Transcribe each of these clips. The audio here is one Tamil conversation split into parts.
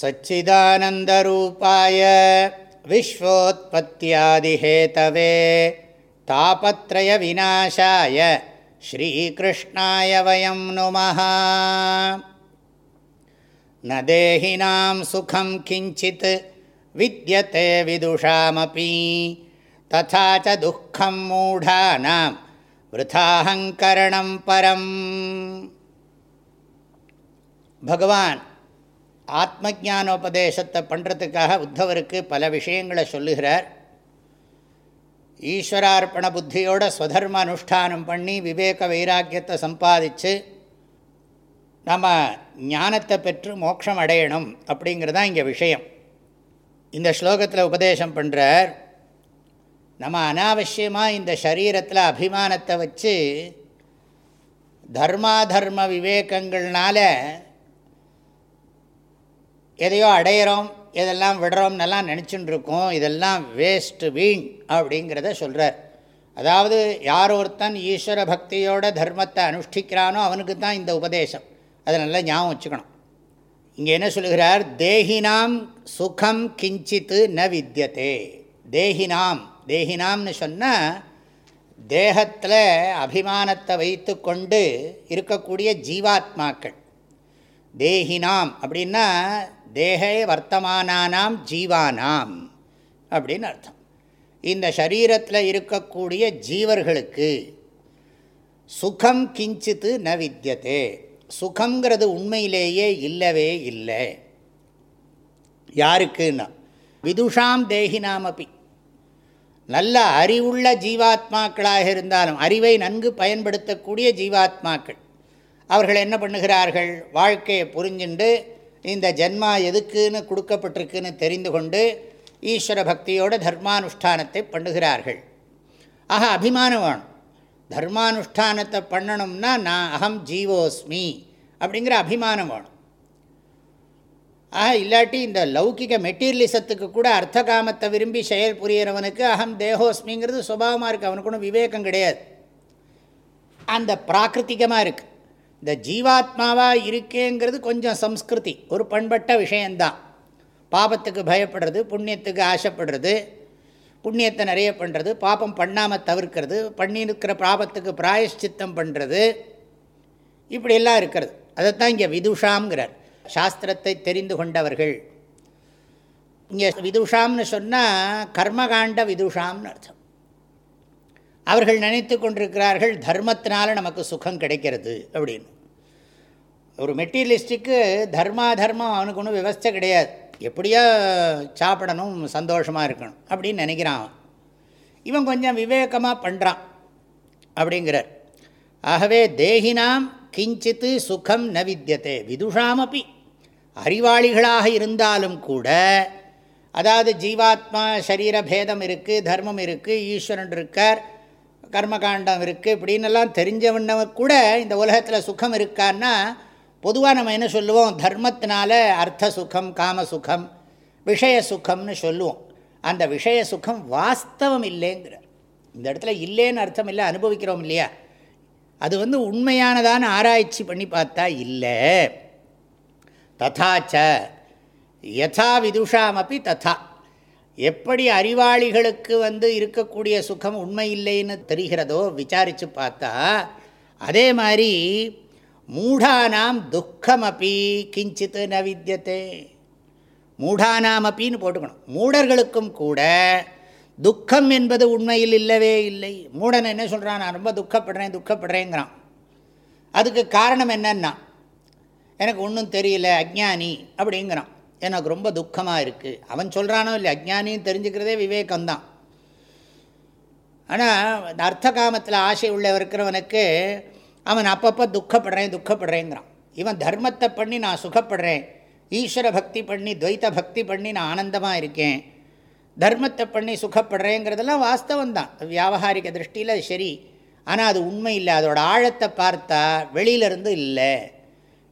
सच्चिदानन्दरूपाय विश्वोत्पत्त्यादिहेतवे तापत्रयविनाशाय श्रीकृष्णाय वयं नुमः न देहिनां सुखं किञ्चित् विद्यते विदुषामपि तथा च दुःखं मूढानां वृथाहङ्करणं परम् भगवान् ஆத்ம ஜானோபதேசத்தை பண்ணுறதுக்காக உத்தவருக்கு பல விஷயங்களை சொல்லுகிறார். ஈஸ்வரார்ப்பண புத்தியோட ஸ்வதர்ம அனுஷ்டானம் பண்ணி விவேக வைராக்கியத்தை சம்பாதிச்சு நம்ம ஞானத்தை பெற்று மோட்சம் அடையணும் அப்படிங்கிறது தான் இங்கே விஷயம். இந்த ஸ்லோகத்தில் உபதேசம் பண்ணுறார் நம்ம அனாவசியமாக இந்த சரீரத்தில் அபிமானத்தை வச்சு தர்மாதர்ம விவேகங்கள்னால எதையோ அடையிறோம் எதெல்லாம் விடுறோம்னெல்லாம் நினச்சின்னு இருக்கோம் இதெல்லாம் வேஸ்ட்டு வீண் அப்படிங்கிறத சொல்கிறார் அதாவது யார் ஒருத்தன் ஈஸ்வர பக்தியோட தர்மத்தை அனுஷ்டிக்கிறானோ அவனுக்கு தான் இந்த உபதேசம். அதை நல்லா ஞாபகம் வச்சுக்கணும். இங்கே என்ன சொல்கிறார் தேகினாம் சுகம் கிஞ்சித்து ந வித்தியதே தேகினாம் தேகினாம்னு சொன்னால் தேகத்தில் அபிமானத்தை வைத்து கொண்டு இருக்கக்கூடிய ஜீவாத்மாக்கள். தேகினாம் அப்படின்னா தேகே வர்த்தமானானாம் ஜீவானாம் அப்படின்னு அர்த்தம். இந்த சரீரத்தில் இருக்கக்கூடிய ஜீவர்களுக்கு சுகம் கிஞ்சித்து ந வித்தியதே சுகங்கிறது உண்மையிலேயே இல்லவே இல்லை. யாருக்குன்னா? விதுஷாம் தேகினாம் அப்படி நல்ல அறிவுள்ள ஜீவாத்மாக்களாக இருந்தாலும் அறிவை நன்கு பயன்படுத்தக்கூடிய ஜீவாத்மாக்கள். அவர்கள் என்ன பண்ணுகிறார்கள்? வாழ்க்கையை புரிஞ்சுண்டு இந்த ஜென்மா எதுக்குன்னு கொடுக்கப்பட்டிருக்குன்னு தெரிந்து கொண்டு ஈஸ்வர பக்தியோட தர்மானுஷ்டானத்தை பண்ணுகிறார்கள். ஆக அபிமானம் வேணும். தர்மானுஷ்டானத்தை பண்ணணும்னா நான் அகம் ஜீவோஸ்மி அப்படிங்கிற அபிமானம் வேணும். ஆக இல்லாட்டி இந்த லௌகிக மெட்டீரியலிசத்துக்கு கூட அர்த்த காமத்தை விரும்பி செயல் புரியறவனுக்கு அகம் தேகோஸ்மிங்கிறது சுபாவமாக இருக்குது அவனுக்கு ஒன்றும் விவேகம் கிடையாது. அந்த பிராகிருத்திகமாக இருக்குது இந்த ஜீவாத்மாவாக இருக்கேங்கிறது கொஞ்சம் சம்ஸ்கிருதி ஒரு பண்பட்ட விஷயந்தான் பாபத்துக்கு பயப்படுறது புண்ணியத்துக்கு ஆசைப்படுறது புண்ணியத்தை நிறைய பண்ணுறது பாப்பம் பண்ணாமல் தவிர்க்கிறது பண்ணியிருக்கிற பாபத்துக்கு பிராயஷ்சித்தம் பண்ணுறது இப்படியெல்லாம் இருக்கிறது. அதைத்தான் இங்கே விதுஷாங்கிறார் சாஸ்திரத்தை தெரிந்து கொண்டவர்கள். இங்கே விதுஷாம்னு சொன்னால் கர்மகாண்ட விதுஷாம்னு அர்த்தம். அவர்கள் நினைத்து கொண்டிருக்கிறார்கள் தர்மத்தினால நமக்கு சுகம் கிடைக்கிறது அப்படின்னு. ஒரு மெட்டீரியலிஸ்டிக்கு தர்மா தர்மம் அவனுக்கு ஒன்றும் விவஸ்தை கிடையாது. எப்படியோ சாப்பிடணும் சந்தோஷமாக இருக்கணும் அப்படின்னு நினைக்கிறான் இவன் கொஞ்சம் விவேகமாக பண்ணுறான் அப்படிங்கிறார். ஆகவே தேகினாம் கிஞ்சித்து சுகம் ந வித்தியதே விதுஷாமப்பி அறிவாளிகளாக இருந்தாலும் கூட அதாவது ஜீவாத்மா சரீர பேதம் இருக்குது தர்மம் இருக்குது ஈஸ்வரன் இருக்கார் கர்மகாண்டம் இருக்குது இப்படின்னுலாம் தெரிஞ்சவனவன் கூட இந்த உலகத்தில் சுகம் இருக்கான்னா பொதுவாக நம்ம என்ன சொல்லுவோம்? தர்மத்தினால அர்த்த சுகம் காம சுகம் விஷய சுகம்னு சொல்லுவோம். அந்த விஷய சுகம் வாஸ்தவம் இல்லைங்கிறார் இந்த இடத்துல இல்லைன்னு அர்த்தம் இல்லை அனுபவிக்கிறோம் இல்லையா? அது வந்து உண்மையானதான ஆராய்ச்சி பண்ணி பார்த்தா இல்லை. ததாச்ச யதா விதுஷாமப்பி ததா. எப்படி அறிவாளிகளுக்கு வந்து இருக்கக்கூடிய சுகம் உண்மை இல்லைன்னு தெரிகிறதோ விசாரித்து பார்த்தா அதே மாதிரி மூடானாம் துக்கமப்பி கிஞ்சித்து ந வித்தியதே மூடானாம் அப்பின்னு போட்டுக்கணும். மூடர்களுக்கும் கூட துக்கம் என்பது உண்மையில் இல்லவே இல்லை. மூடன் என்ன சொல்கிறான் நான் ரொம்ப துக்கப்படுறேன் துக்கப்படுறேங்கிறான். அதுக்கு காரணம் என்னன்னா எனக்கு ஒன்றும் தெரியல அஜ்ஞானி அப்படிங்கிறான். எனக்கு ரொம்ப துக்கமாக இருக்குது அவன் சொல்கிறானோ இல்லை அஜ்ஞானின்னு தெரிஞ்சுக்கிறதே விவேகம்தான். ஆனால் இந்த அர்த்த காமத்தில் ஆசை உள்ள இருக்கிறவனுக்கு அவன் அப்பப்போ துக்கப்படுறேன் துக்கப்படுறேங்கிறான். இவன் தர்மத்தை பண்ணி நான் சுகப்படுறேன். ஈஸ்வர பக்தி பண்ணி துவைத்த பக்தி பண்ணி நான் ஆனந்தமாக இருக்கேன். தர்மத்தை பண்ணி சுகப்படுறேங்கிறதெல்லாம் வாஸ்தவம் தான் வியாபாரிக திருஷ்டியில் அது சரி. ஆனால் அது உண்மை இல்லை. அதோட ஆழத்தை பார்த்தா வெளியிலேருந்து இல்லை.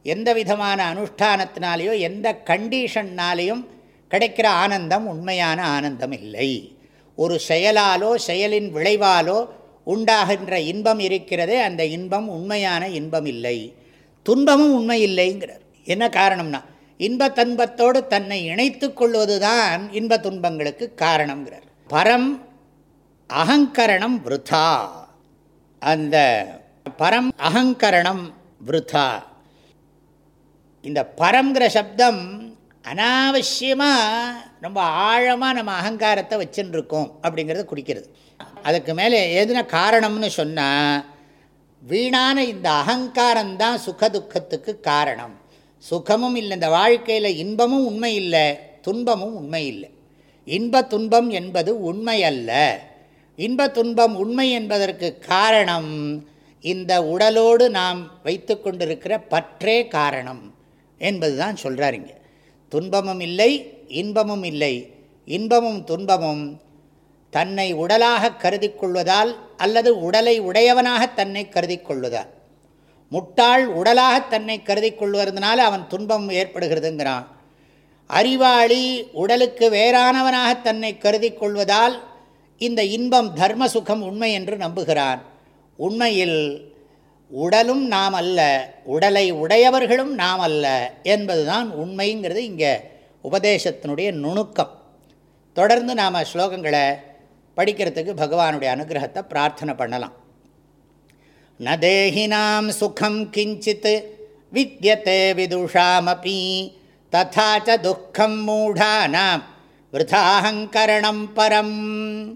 எந்த விதமான அனுஷ்டானத்தினாலேயோ எந்த கண்டிஷன்னாலேயும் கிடைக்கிற ஆனந்தம் உண்மையான ஆனந்தம் இல்லை. ஒரு செயலாலோ செயலின் விளைவாலோ உண்டாகின்ற இன்பம் இருக்கிறதே அந்த இன்பம் உண்மையான இன்பம் இல்லை. துன்பமும் உண்மை இல்லைங்கிறார் என்ன காரணம்னா இன்ப துன்பத்தோடு தன்னை இணைத்து கொள்வதுதான் இன்ப துன்பங்களுக்கு காரணங்கிறார் பரம் அகங்கரணம் விருதா. அந்த பரம் அகங்கரணம் விருதா. இந்த பரங்கிற சப்தம் அனாவசியமாக ரொம்ப ஆழமாக நம்ம அகங்காரத்தை வச்சுருக்கோம் அப்படிங்கிறத குறிக்கிறது அதுக்கு மேலே எதுனா காரணம்னு சொன்னால் வீணான இந்த அகங்காரம்தான் சுகதுக்கத்துக்கு காரணம். சுகமும் இல்லை இந்த வாழ்க்கையில் இன்பமும் உண்மை இல்லை துன்பமும் உண்மை இல்லை. இன்ப துன்பம் என்பது உண்மை அல்ல. இன்ப துன்பம் உண்மை என்பதற்கு காரணம் இந்த உடலோடு நாம் வைத்து கொண்டிருக்கிற பற்றே காரணம். என்பது தான் சொல்கிறாருங்க துன்பமும் இல்லை இன்பமும் இல்லை. இன்பமும் துன்பமும் தன்னை உடலாக கருதி கொள்வதால் அல்லது உடலை உடையவனாக தன்னை கருதி கொள்வதால். முட்டாள் உடலாக தன்னை கருதி கொள்வதனால அவன் துன்பம் ஏற்படுகிறதுங்கிறான். அறிவாளி உடலுக்கு வேறானவனாக தன்னை கருதி கொள்வதால் இந்த இன்பம் தர்ம சுகம் உண்மை என்று நம்புகிறான். உண்மையில் உடலும் நாம் அல்ல உடலை உடையவர்களும் நாம் அல்ல என்பதுதான் உண்மைங்கிறது இங்கே உபதேசத்தினுடைய நுணுக்கம். தொடர்ந்து நாம் ஸ்லோகங்களை படிக்கிறதுக்கு பகவானுடைய அனுகிரகத்தை பிரார்த்தனை பண்ணலாம். ந தேகினாம் சுகம் கிஞ்சித் வித்தியதே விதுஷாமபி ததாச்ச துக்கம் மூடானாம் விருதாஹங்கரணம் பரம்.